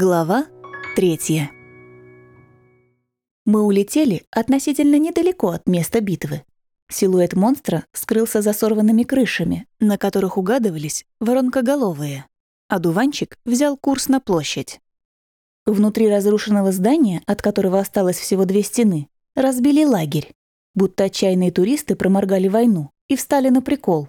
Глава третья. Мы улетели относительно недалеко от места битвы. Силуэт монстра скрылся за сорванными крышами, на которых угадывались воронкоголовые, а дуванчик взял курс на площадь. Внутри разрушенного здания, от которого осталось всего две стены, разбили лагерь, будто отчаянные туристы проморгали войну и встали на прикол.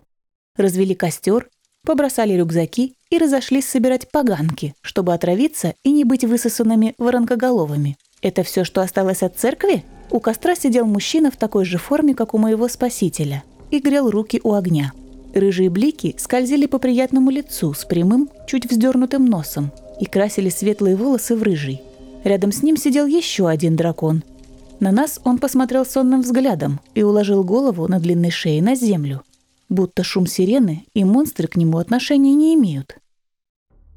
Развели костер, побросали рюкзаки и разошлись собирать поганки, чтобы отравиться и не быть высосанными воронкоголовыми. Это все, что осталось от церкви? У костра сидел мужчина в такой же форме, как у моего спасителя, и грел руки у огня. Рыжие блики скользили по приятному лицу с прямым, чуть вздернутым носом и красили светлые волосы в рыжий. Рядом с ним сидел еще один дракон. На нас он посмотрел сонным взглядом и уложил голову на длинной шее на землю, будто шум сирены и монстры к нему отношения не имеют.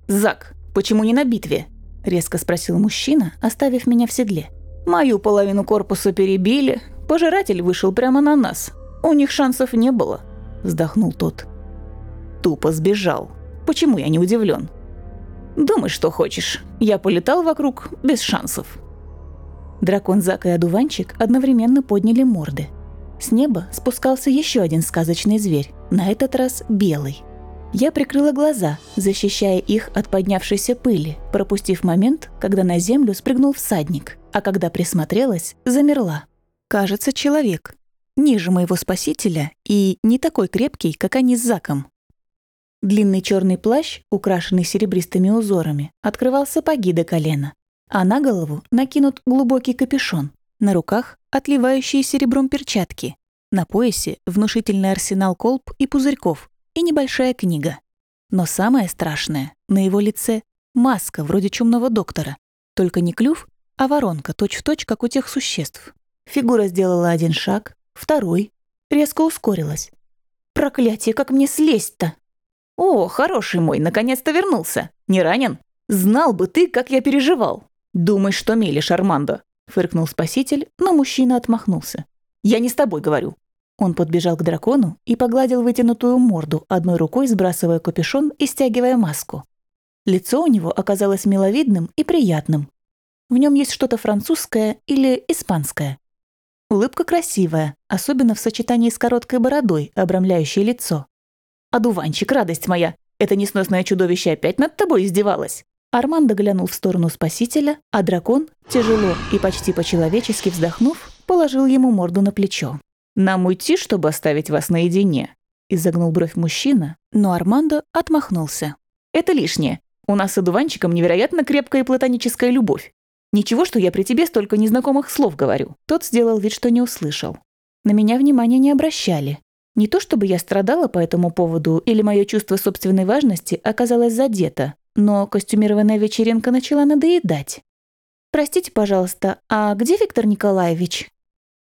«Зак, почему не на битве?» – резко спросил мужчина, оставив меня в седле. «Мою половину корпуса перебили, пожиратель вышел прямо на нас. У них шансов не было», – вздохнул тот. «Тупо сбежал. Почему я не удивлен? «Думай, что хочешь. Я полетал вокруг без шансов». Дракон Зак и одуванчик одновременно подняли морды. С неба спускался еще один сказочный зверь, на этот раз белый – я прикрыла глаза, защищая их от поднявшейся пыли, пропустив момент, когда на землю спрыгнул всадник, а когда присмотрелась, замерла. Кажется, человек. Ниже моего спасителя и не такой крепкий, как они с Заком. Длинный черный плащ, украшенный серебристыми узорами, открывал сапоги до колена, а на голову накинут глубокий капюшон, на руках отливающие серебром перчатки, на поясе внушительный арсенал колб и пузырьков, и небольшая книга. Но самое страшное — на его лице маска вроде чумного доктора. Только не клюв, а воронка, точь-в-точь, точь, как у тех существ. Фигура сделала один шаг, второй, резко ускорилась. «Проклятие, как мне слезть-то?» «О, хороший мой, наконец-то вернулся. Не ранен? Знал бы ты, как я переживал. Думаешь, что мелешь, Армандо?» — фыркнул спаситель, но мужчина отмахнулся. «Я не с тобой говорю. Он подбежал к дракону и погладил вытянутую морду, одной рукой сбрасывая капюшон и стягивая маску. Лицо у него оказалось миловидным и приятным. В нем есть что-то французское или испанское. Улыбка красивая, особенно в сочетании с короткой бородой, обрамляющей лицо. «Одуванчик, радость моя! Это несносное чудовище опять над тобой издевалось?» Армандо глянул в сторону спасителя, а дракон, тяжело и почти по-человечески вздохнув, положил ему морду на плечо. «Нам уйти, чтобы оставить вас наедине?» Изогнул бровь мужчина, но Армандо отмахнулся. «Это лишнее. У нас с одуванчиком невероятно крепкая платоническая любовь. Ничего, что я при тебе столько незнакомых слов говорю». Тот сделал вид, что не услышал. На меня внимания не обращали. Не то чтобы я страдала по этому поводу или мое чувство собственной важности оказалось задето, но костюмированная вечеринка начала надоедать. «Простите, пожалуйста, а где Виктор Николаевич?»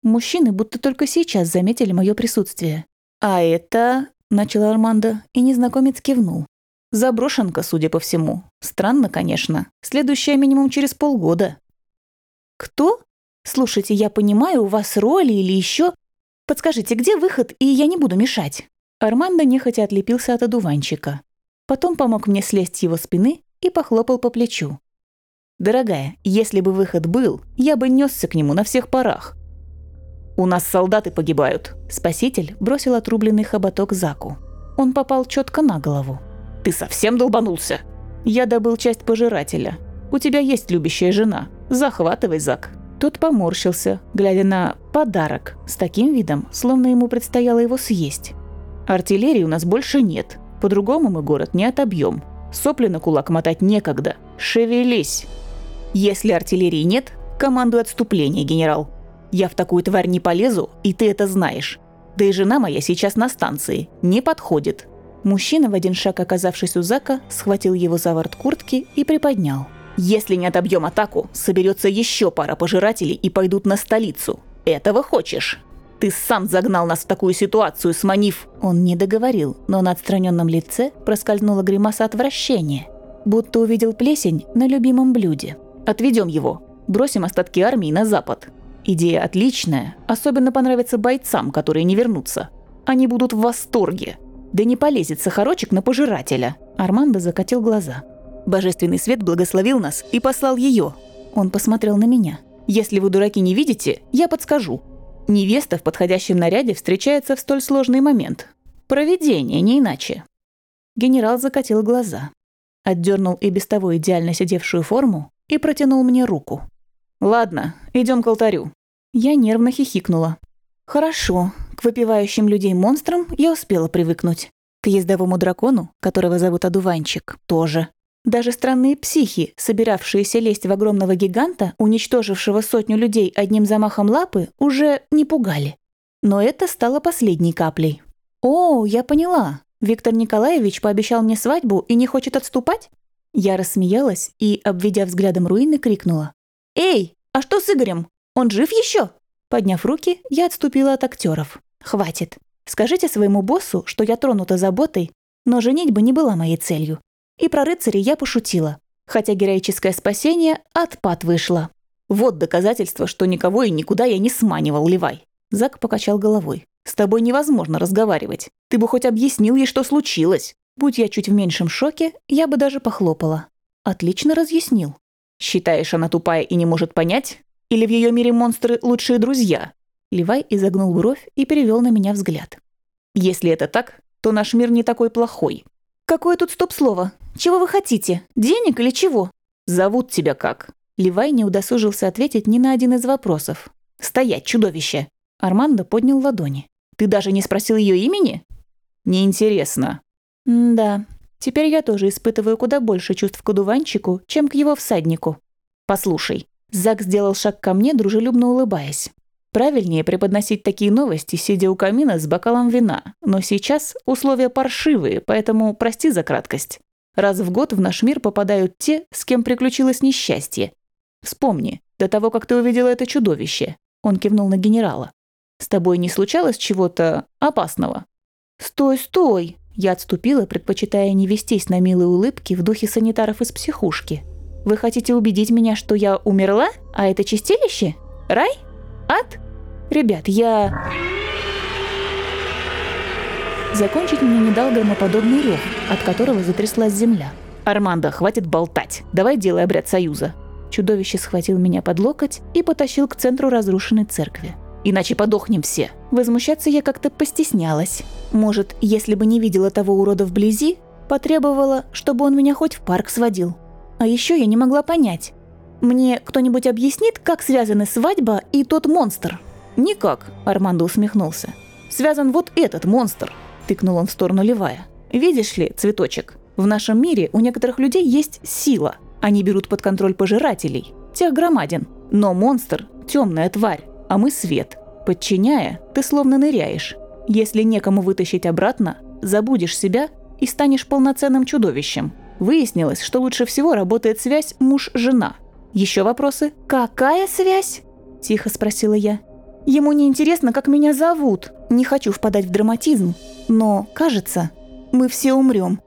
Мужчины будто только сейчас заметили мое присутствие. «А это...» — начал Армандо, и незнакомец кивнул. «Заброшенка, судя по всему. Странно, конечно. Следующая минимум через полгода». «Кто? Слушайте, я понимаю, у вас роли или еще. Подскажите, где выход, и я не буду мешать?» Армандо нехотя отлепился от одуванчика. Потом помог мне слезть с его спины и похлопал по плечу. «Дорогая, если бы выход был, я бы несся к нему на всех парах. «У нас солдаты погибают». Спаситель бросил отрубленный хоботок Заку. Он попал четко на голову. «Ты совсем долбанулся?» «Я добыл часть пожирателя. У тебя есть любящая жена. Захватывай, Зак». Тот поморщился, глядя на подарок, с таким видом, словно ему предстояло его съесть. «Артиллерии у нас больше нет. По-другому мы город не отобьем. Сопли на кулак мотать некогда. Шевелись!» «Если артиллерии нет, командуй отступление, генерал», я в такую тварь не полезу, и ты это знаешь. Да и жена моя сейчас на станции. Не подходит». Мужчина, в один шаг оказавшись у Зака, схватил его за ворот куртки и приподнял. «Если не отобьем атаку, соберется еще пара пожирателей и пойдут на столицу. Этого хочешь?» Ты сам загнал нас в такую ситуацию, сманив...» Он не договорил, но на отстраненном лице проскользнула гримаса отвращения, будто увидел плесень на любимом блюде. «Отведем его. Бросим остатки армии на запад. Идея отличная, особенно понравится бойцам, которые не вернутся. Они будут в восторге. Да не полезет сахарочек на пожирателя. Армандо закатил глаза. Божественный свет благословил нас и послал ее. Он посмотрел на меня. Если вы, дураки, не видите, я подскажу. Невеста в подходящем наряде встречается в столь сложный момент. Провидение, не иначе. Генерал закатил глаза. Отдернул и без того идеально сидевшую форму и протянул мне руку. «Ладно, идем к алтарю». Я нервно хихикнула. «Хорошо, к выпивающим людей монстрам я успела привыкнуть. К ездовому дракону, которого зовут Одуванчик, тоже. Даже странные психи, собиравшиеся лезть в огромного гиганта, уничтожившего сотню людей одним замахом лапы, уже не пугали. Но это стало последней каплей. «О, я поняла. Виктор Николаевич пообещал мне свадьбу и не хочет отступать?» Я рассмеялась и, обведя взглядом руины, крикнула. «Эй, а что с Игорем? Он жив еще? Подняв руки, я отступила от актеров. «Хватит. Скажите своему боссу, что я тронута заботой, но женитьба не была моей целью. И про рыцарей я пошутила. Хотя героическое спасение отпад вышло. Вот доказательство, что никого и никуда я не сманивал, Левай. Зак покачал головой. «С тобой невозможно разговаривать. Ты бы хоть объяснил ей, что случилось. Будь я чуть в меньшем шоке, я бы даже похлопала. Отлично разъяснил. Считаешь, она тупая и не может понять? Или в ее мире монстры лучшие друзья?» Левай изогнул бровь и перевел на меня взгляд. «Если это так, то наш мир не такой плохой. Какое тут стоп-слово? Чего вы хотите? Денег или чего? Зовут тебя как? Левай не удосужился ответить ни на один из вопросов. Стоять, чудовище! Армандо поднял ладони. Ты даже не спросил ее имени? Неинтересно. М да, теперь я тоже испытываю куда больше чувств к одуванчику, чем к его всаднику. Послушай. Зак сделал шаг ко мне, дружелюбно улыбаясь. Правильнее преподносить такие новости, сидя у камина с бокалом вина. Но сейчас условия паршивые, поэтому прости за краткость. Раз в год в наш мир попадают те, с кем приключилось несчастье. Вспомни, до того, как ты увидела это чудовище. Он кивнул на генерала. С тобой не случалось чего-то опасного? Стой, стой! Я отступила, предпочитая не вестись на милые улыбки в духе санитаров из психушки. Вы хотите убедить меня, что я умерла? А это чистилище? Рай? Ад? Ребят, я... Закончить мне не дал громоподобный рев, от которого затряслась земля. «Армандо, хватит болтать. Давай делай обряд союза». Чудовище схватил меня под локоть и потащил к центру разрушенной церкви. «Иначе подохнем все». Возмущаться я как-то постеснялась. Может, если бы не видела того урода вблизи, потребовала, чтобы он меня хоть в парк сводил. А еще я не могла понять. Мне кто-нибудь объяснит, как связаны свадьба и тот монстр? «Никак», – Армандо усмехнулся. «Связан вот этот монстр», – тыкнул он в сторону Левая. «Видишь ли, цветочек, в нашем мире у некоторых людей есть сила. Они берут под контроль пожирателей, тех громадин. Но монстр – темная тварь, а мы свет. Подчиняя, ты словно ныряешь. Если некому вытащить обратно, забудешь себя и станешь полноценным чудовищем. Выяснилось, что лучше всего работает связь муж-жена. Еще вопросы? «Какая связь?» – тихо спросила я. Ему не интересно, как меня зовут. Не хочу впадать в драматизм, но, кажется, мы все умрем.